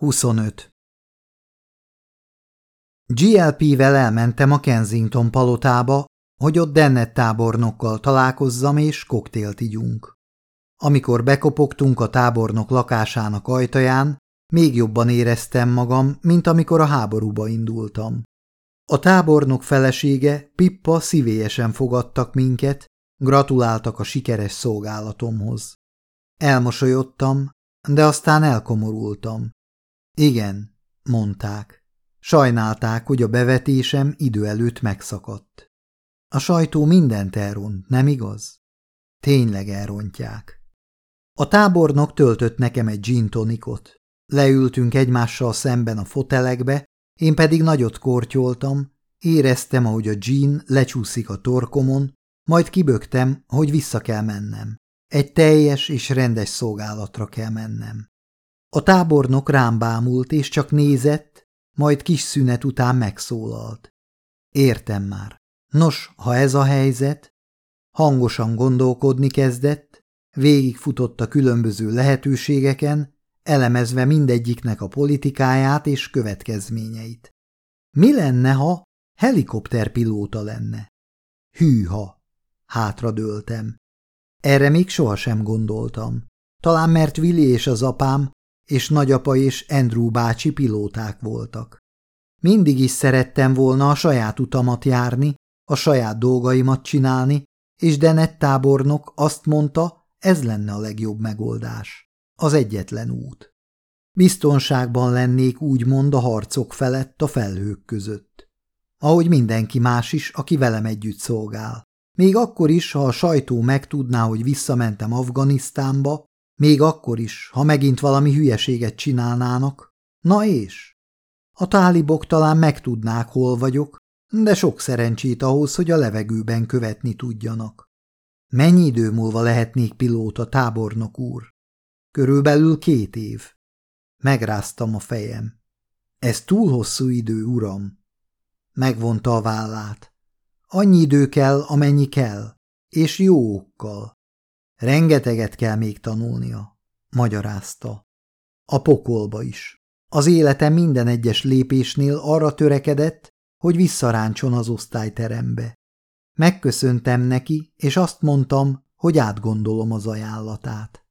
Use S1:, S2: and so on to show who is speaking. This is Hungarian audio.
S1: 25. GLP-vel elmentem a Kensington palotába, hogy ott Dennett tábornokkal találkozzam és koktélt igyunk. Amikor bekopogtunk a tábornok lakásának ajtaján, még jobban éreztem magam, mint amikor a háborúba indultam. A tábornok felesége, Pippa szívélyesen fogadtak minket, gratuláltak a sikeres szolgálatomhoz. Elmosolyodtam, de aztán elkomorultam. Igen, mondták. Sajnálták, hogy a bevetésem idő előtt megszakadt. A sajtó mindent elront, nem igaz? Tényleg elrontják. A tábornok töltött nekem egy gin tonikot. Leültünk egymással szemben a fotelekbe, én pedig nagyot kortyoltam, éreztem, ahogy a gin lecsúszik a torkomon, majd kibögtem, hogy vissza kell mennem. Egy teljes és rendes szolgálatra kell mennem. A tábornok rám bámult, és csak nézett, majd kis szünet után megszólalt. Értem már. Nos, ha ez a helyzet, hangosan gondolkodni kezdett, végigfutott a különböző lehetőségeken, elemezve mindegyiknek a politikáját és következményeit. Mi lenne, ha helikopterpilóta lenne? Hűha! Hátradőltem. Erre még sohasem gondoltam. Talán mert Willi és az apám és nagyapa és Andrew bácsi pilóták voltak. Mindig is szerettem volna a saját utamat járni, a saját dolgaimat csinálni, és Denet tábornok azt mondta, ez lenne a legjobb megoldás. Az egyetlen út. Biztonságban lennék úgymond a harcok felett a felhők között. Ahogy mindenki más is, aki velem együtt szolgál. Még akkor is, ha a sajtó megtudná, hogy visszamentem Afganisztánba, még akkor is, ha megint valami hülyeséget csinálnának. Na és? A tálibok talán megtudnák, hol vagyok, de sok szerencsét ahhoz, hogy a levegőben követni tudjanak. Mennyi idő múlva lehetnék pilóta, tábornok úr? Körülbelül két év. Megráztam a fejem. Ez túl hosszú idő, uram. Megvonta a vállát. Annyi idő kell, amennyi kell, és jó okkal. Rengeteget kell még tanulnia, magyarázta. A pokolba is. Az élete minden egyes lépésnél arra törekedett, hogy visszaráncson az osztályterembe. Megköszöntem neki, és azt mondtam, hogy átgondolom az ajánlatát.